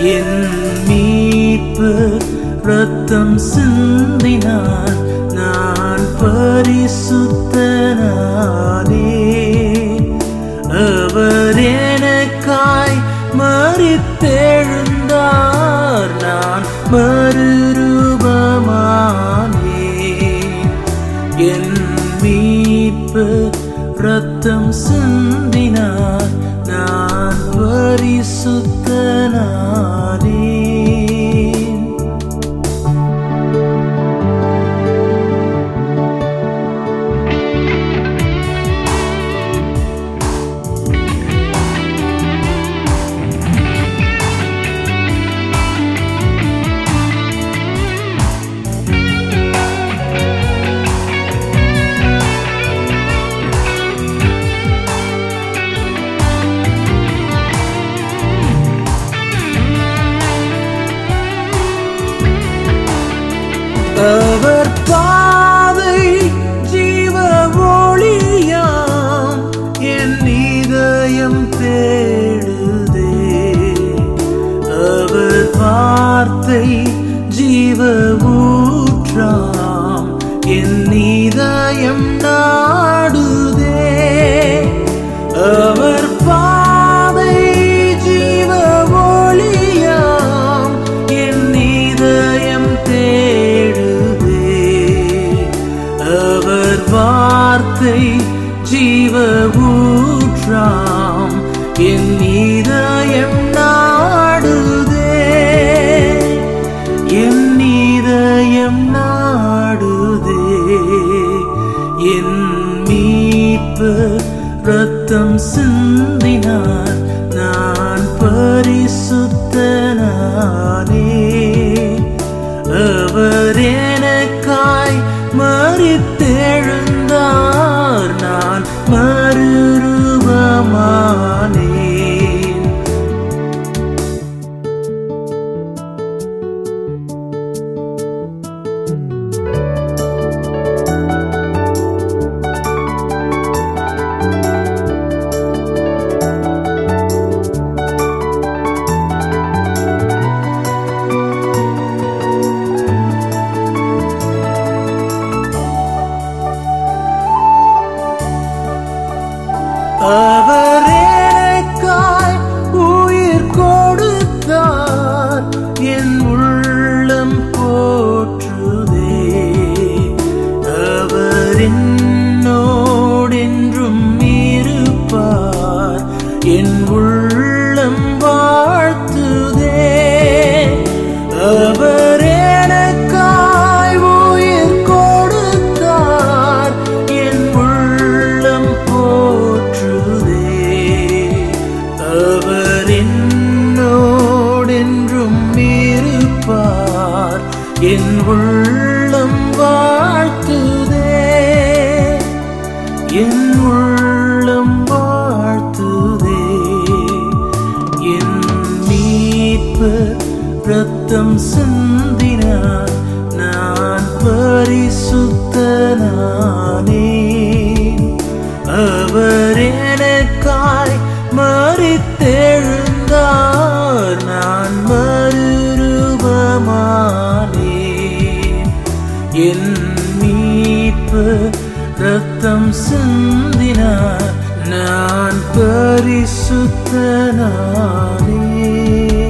என் மீட்பு ரத்தம் சிந்தினார். நான் பரிசுத்தனானே. அவர் எனக்காய் மறித்தெழுந்தார். நான் மறுரூபமானே. என் மீட்பு ரத்தம் சிந்தினார் அவர் பாதை ஜீவ ஒளியாம். என் இதயம் தேடுதே. அவர் வார்த்தை ஜீவ ஊற்றாம். என் இதயம் நான் ஊற்றாம். என் இதயம் நாடுதே. என் இதயம் நாடுதே. என் மீட்பு ரத்தம் சிந்தினார். நான் பரிசுத்தனானே. அவரே மீட்பு ரத்தம் சிந்தினார். நான் பரிசுத்தனானே. அவர் எனக்காய் மறித்தெழுந்தார். நான் மறுரூபமானே. என் மீட்பு ரத்தம் சிந்தினார். நான் பரிசுத்தனானே.